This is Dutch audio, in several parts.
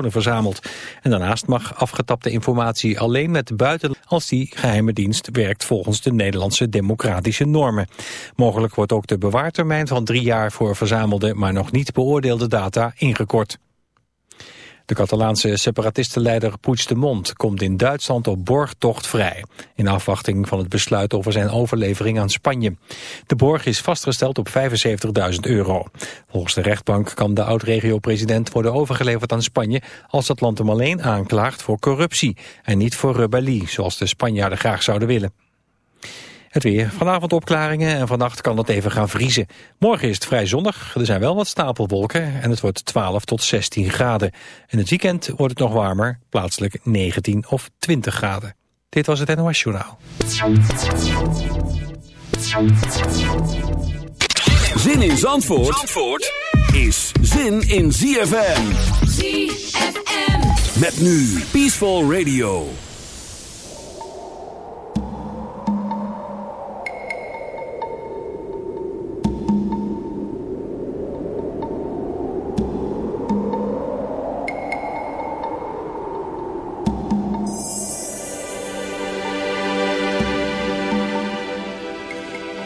verzameld. En daarnaast mag afgetapte informatie alleen met buiten als die geheime dienst werkt volgens de Nederlandse democratische normen. Mogelijk wordt ook de bewaartermijn van drie jaar voor verzamelde, maar nog niet beoordeelde data ingekort. De Catalaanse separatistenleider Puigdemont komt in Duitsland op borgtocht vrij. In afwachting van het besluit over zijn overlevering aan Spanje. De borg is vastgesteld op 75.000 euro. Volgens de rechtbank kan de oud-regio-president worden overgeleverd aan Spanje... als dat land hem alleen aanklaagt voor corruptie en niet voor rebellie... zoals de Spanjaarden graag zouden willen. Het weer. Vanavond opklaringen en vannacht kan het even gaan vriezen. Morgen is het vrij zonnig. Er zijn wel wat stapelwolken en het wordt 12 tot 16 graden. In het weekend wordt het nog warmer, plaatselijk 19 of 20 graden. Dit was het NOS Journaal. Zin in Zandvoort, Zandvoort is zin in ZFM. ZFM. Met nu Peaceful Radio.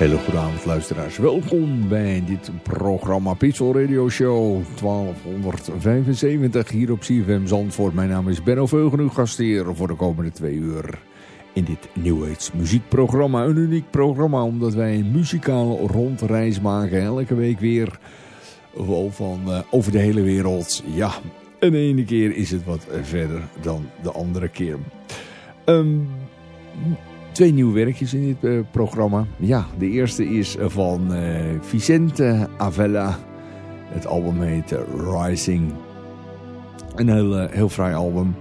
Hele goede avond luisteraars. Welkom bij dit programma Pixel Radio Show 1275 hier op CFM Zandvoort. Mijn naam is Benno Veugen, uw gastheer voor de komende twee uur in dit New Age muziekprogramma. Een uniek programma omdat wij een muzikale rondreis maken. Elke week weer van, uh, over de hele wereld. Ja, en ene keer is het wat verder dan de andere keer. Um, twee nieuwe werkjes in dit uh, programma. Ja, de eerste is van uh, Vicente Avella. Het album heet uh, Rising. Een heel, heel fraai album.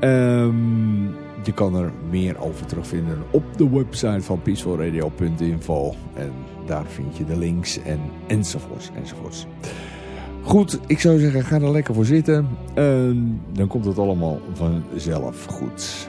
Um, je kan er meer over terugvinden op de website van peacefulradio.info. En daar vind je de links en enzovoorts enzovoorts. Goed, ik zou zeggen, ga er lekker voor zitten. En dan komt het allemaal vanzelf goed.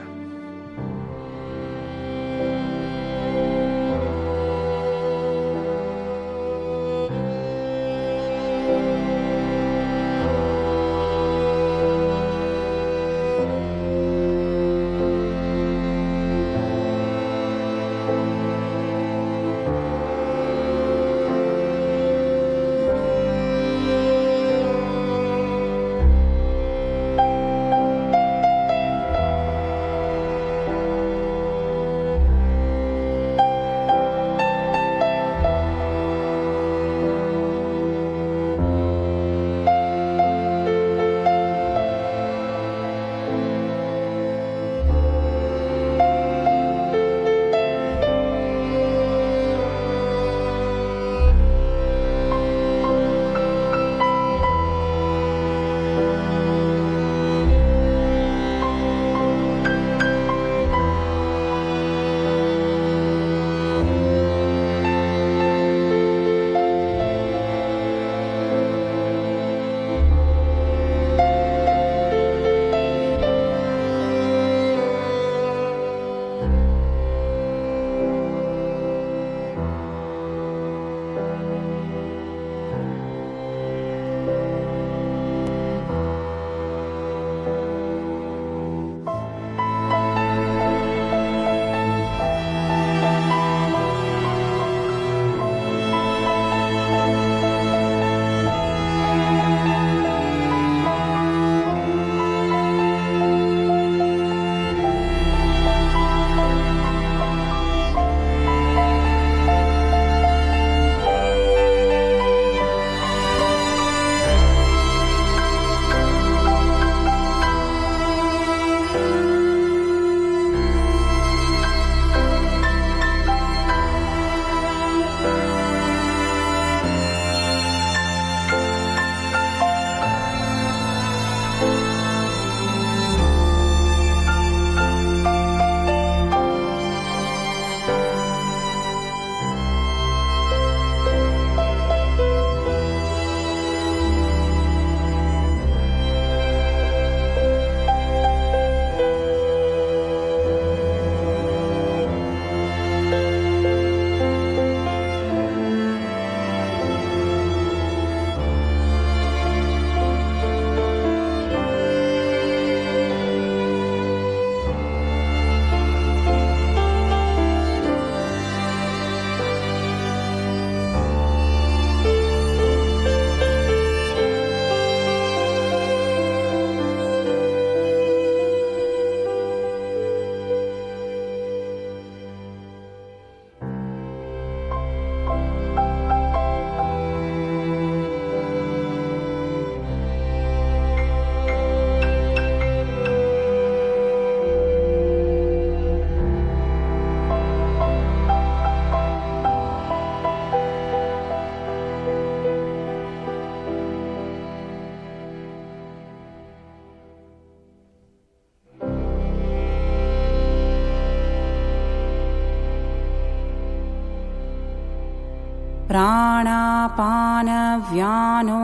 ्यानोदानसमाना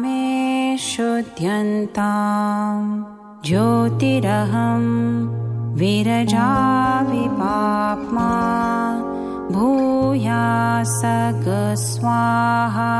मे शुध्यन्ताम् ज्योतिरहम् विरजाविपाप्मा वि पाप्मा स्वाहा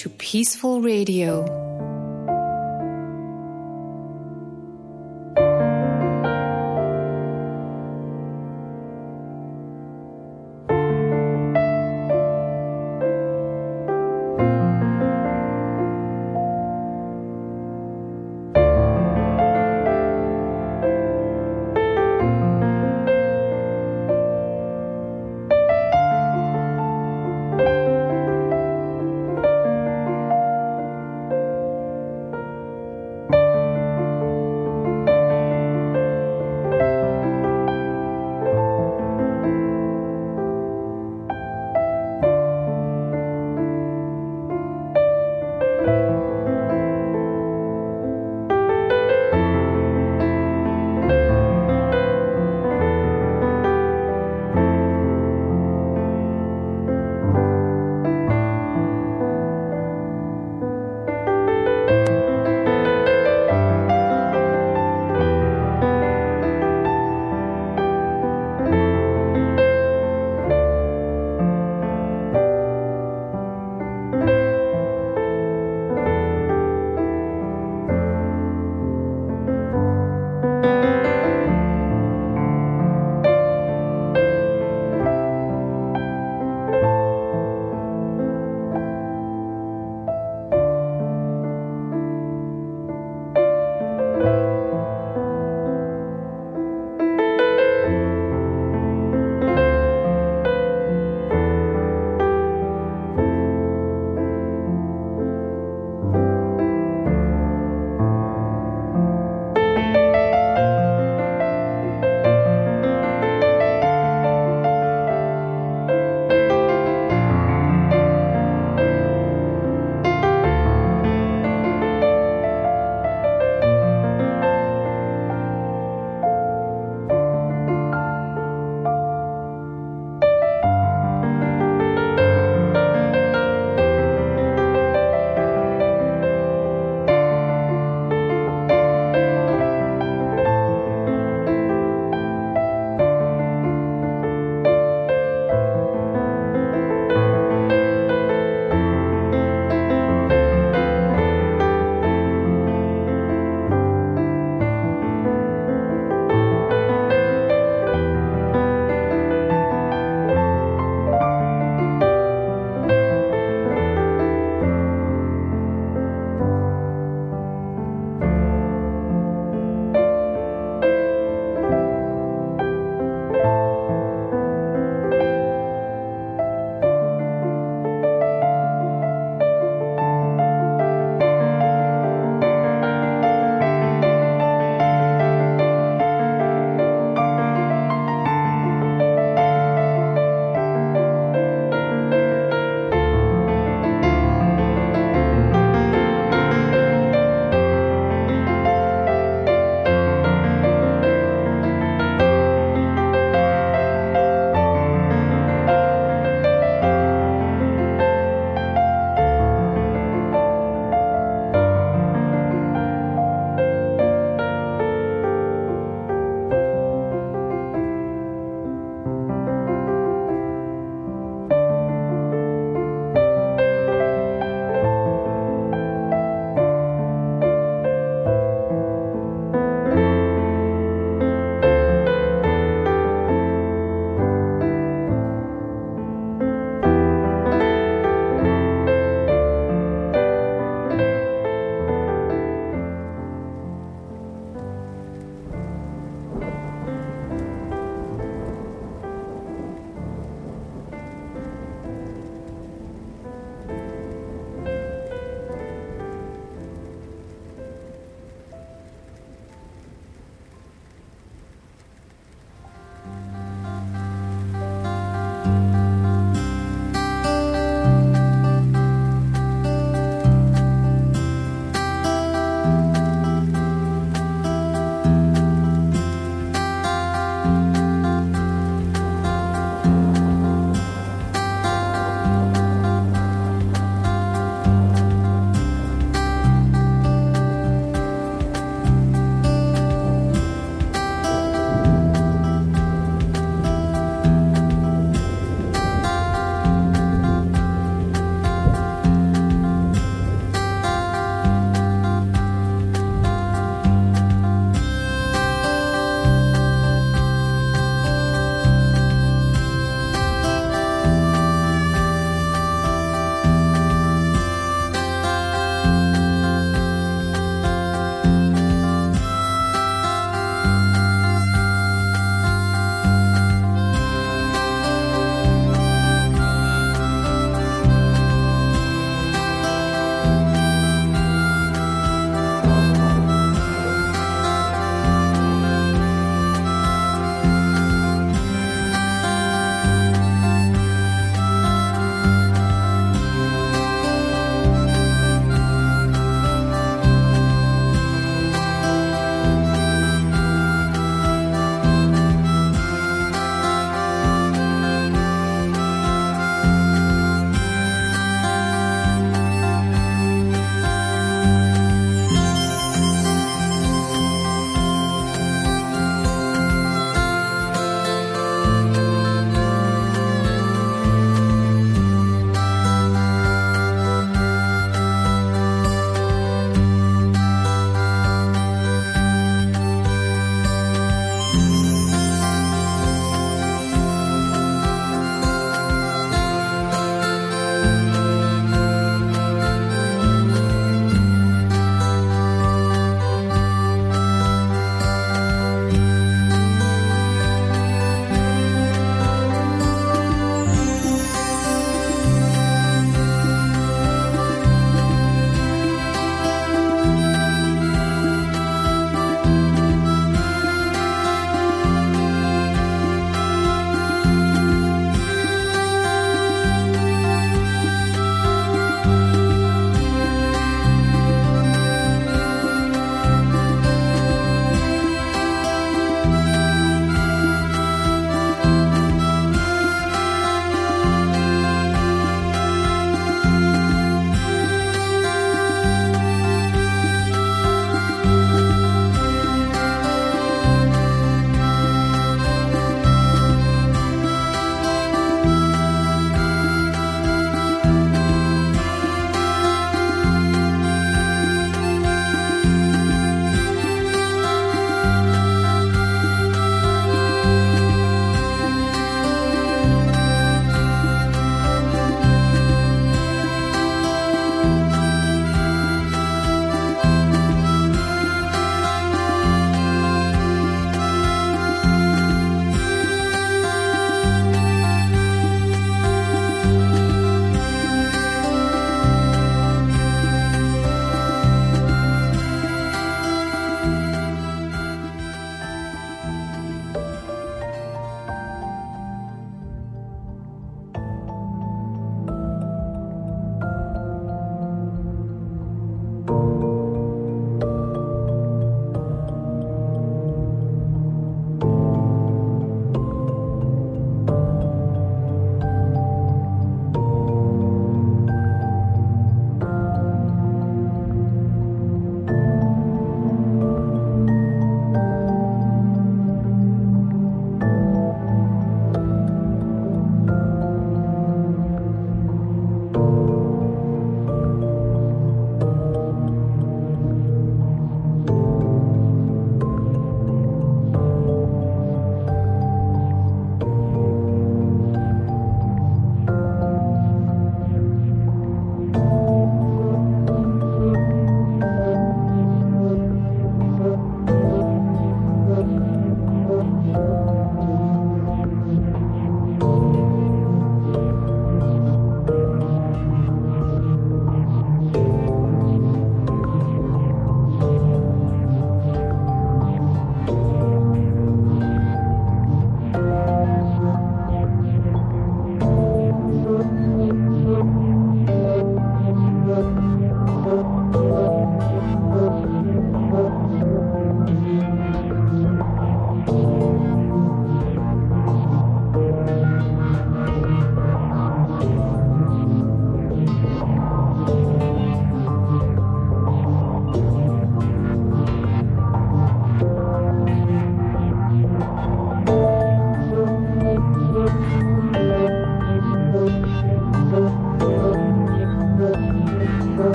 to Peaceful Radio.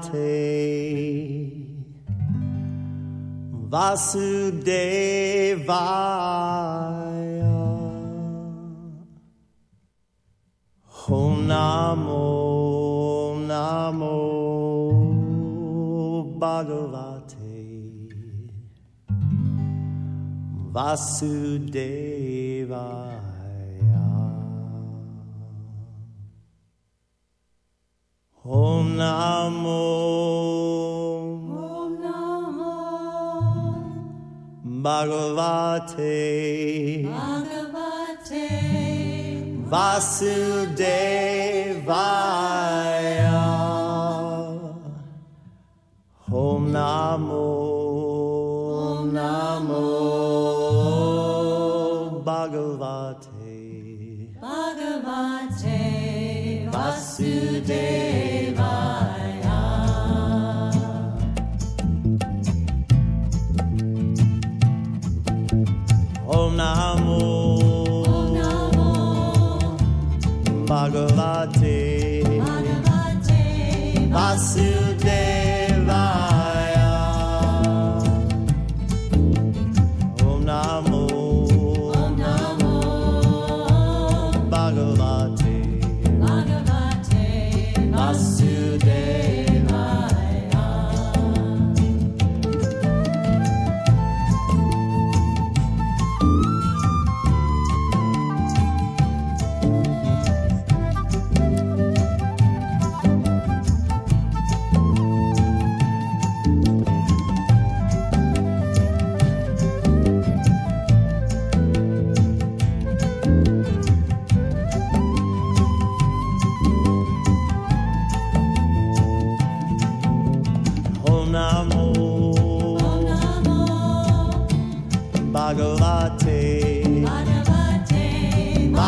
Bhagavate Vasudevaya Om Namo Namo Bhagavate Vasudevaya Om Namo. Om Namo. Bhagavate. Bhagavate. Vasudevaya. Om Namo. Om Namo. Bhagavate. Bhagavate. Vasudevaya. Bhagavate Vasudevaya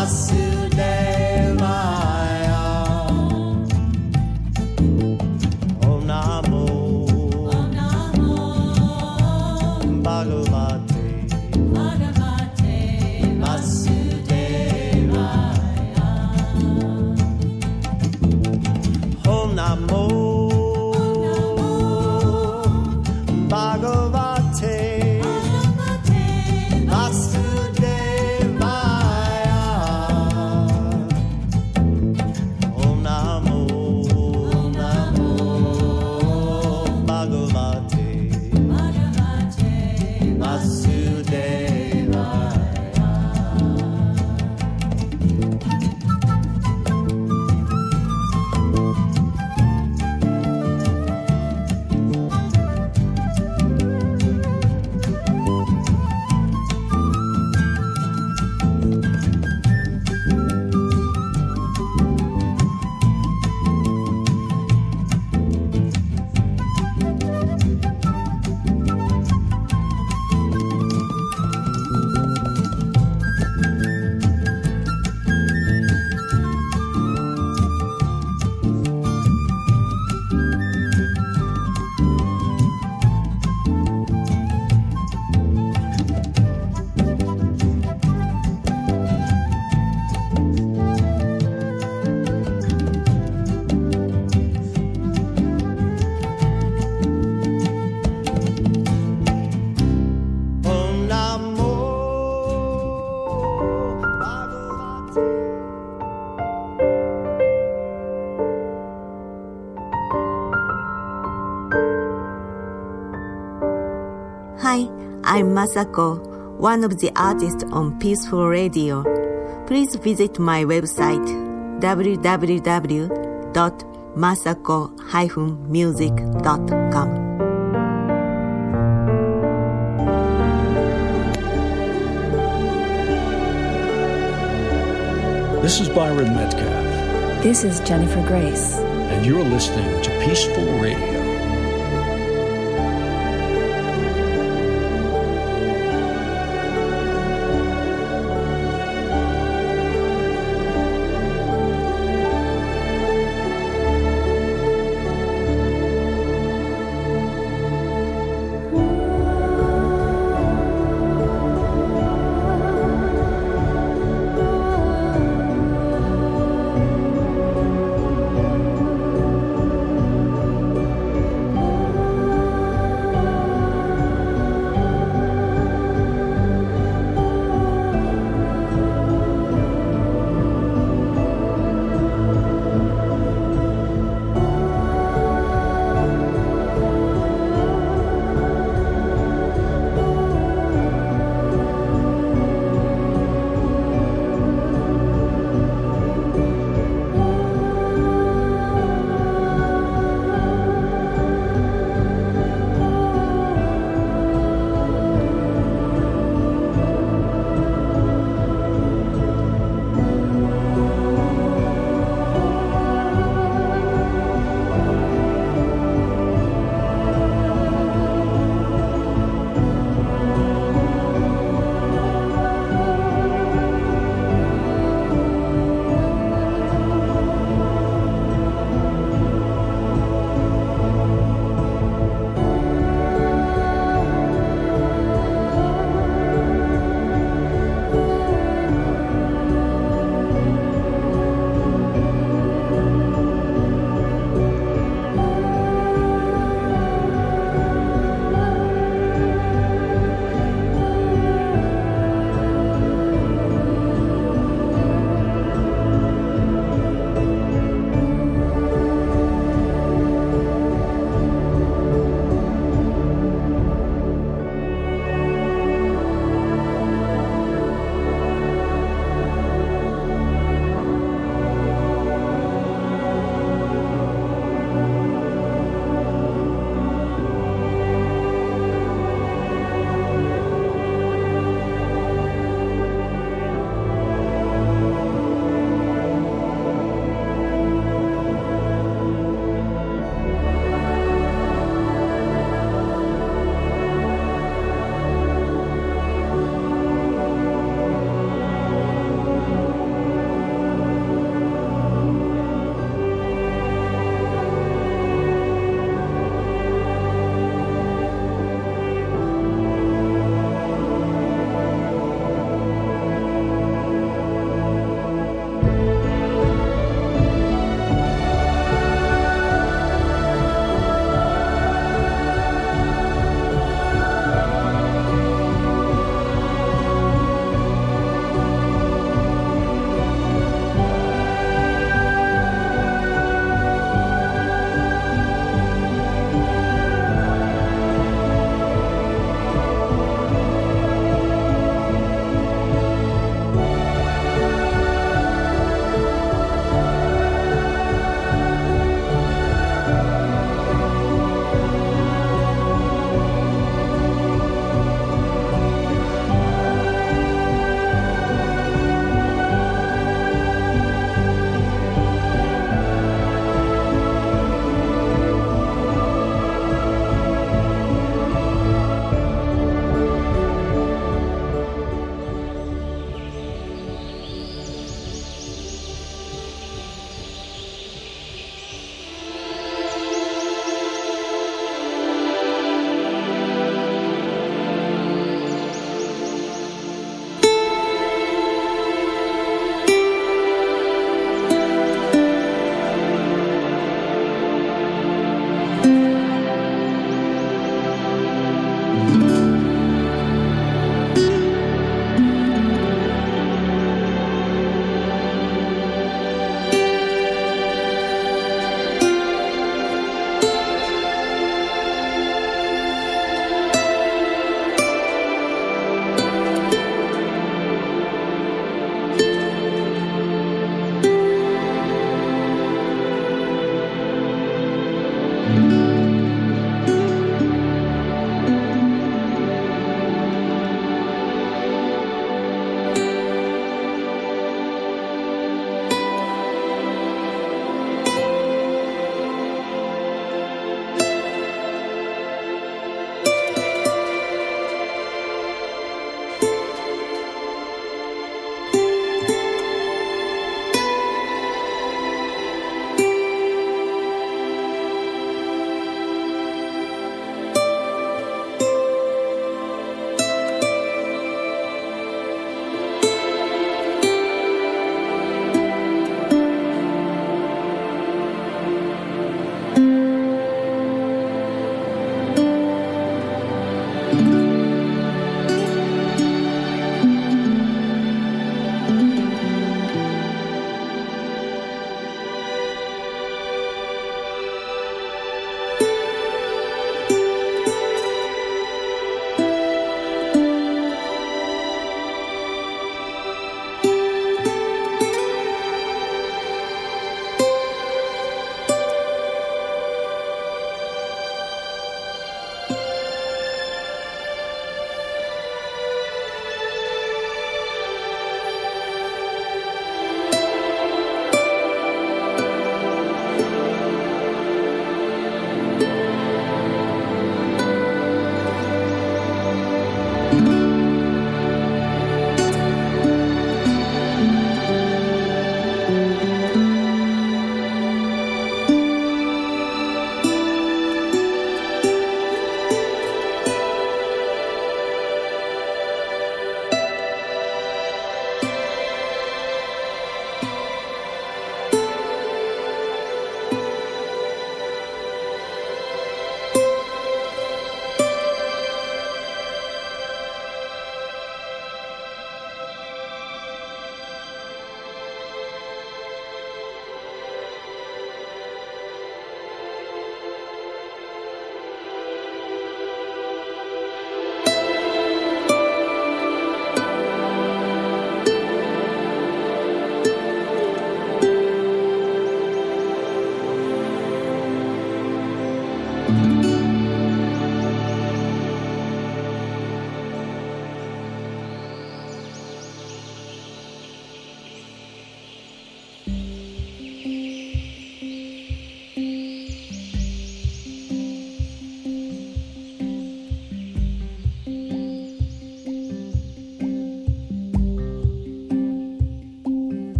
Nasıl der Hi, I'm Masako, one of the artists on Peaceful Radio. Please visit my website www.masako-music.com. This is Byron Metcalf, This is Jennifer Grace. and you're listening to Peaceful Radio.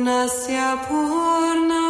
Purnasya Purnam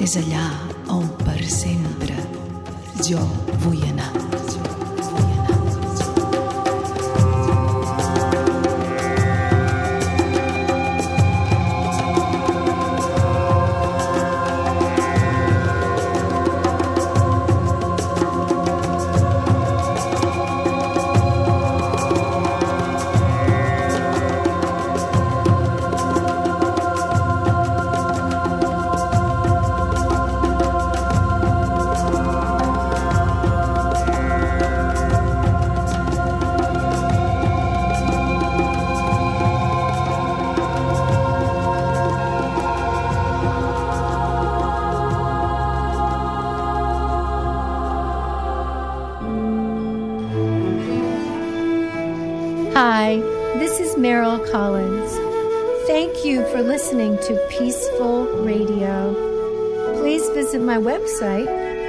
És allà on per sempre jo vull anar.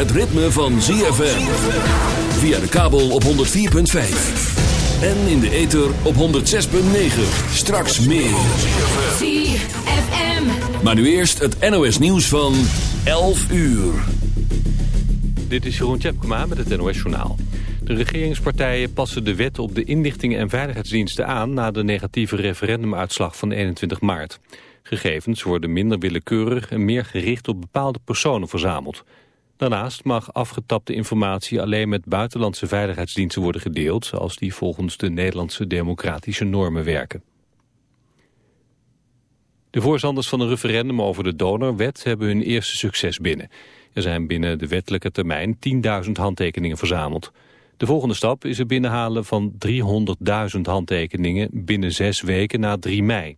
het ritme van ZFM. Via de kabel op 104.5. En in de ether op 106.9. Straks meer. ZFM. Maar nu eerst het NOS nieuws van 11 uur. Dit is Jeroen Tjepkema met het NOS Journaal. De regeringspartijen passen de wet op de inlichtingen en veiligheidsdiensten aan... na de negatieve referendumuitslag van 21 maart. Gegevens worden minder willekeurig en meer gericht op bepaalde personen verzameld. Daarnaast mag afgetapte informatie alleen met buitenlandse veiligheidsdiensten worden gedeeld... als die volgens de Nederlandse democratische normen werken. De voorstanders van een referendum over de donorwet hebben hun eerste succes binnen. Er zijn binnen de wettelijke termijn 10.000 handtekeningen verzameld. De volgende stap is het binnenhalen van 300.000 handtekeningen binnen zes weken na 3 mei.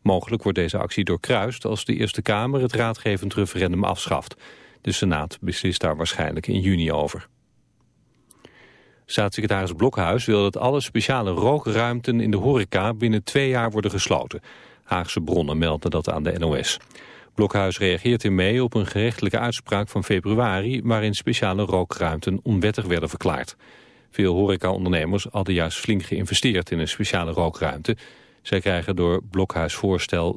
Mogelijk wordt deze actie doorkruist als de Eerste Kamer het raadgevend referendum afschaft. De Senaat beslist daar waarschijnlijk in juni over. Staatssecretaris Blokhuis wil dat alle speciale rookruimten in de horeca binnen twee jaar worden gesloten. Haagse bronnen melden dat aan de NOS. Blokhuis reageert in mee op een gerechtelijke uitspraak van februari... waarin speciale rookruimten onwettig werden verklaard. Veel horecaondernemers hadden juist flink geïnvesteerd in een speciale rookruimte. Zij krijgen door Blokhuis voorstel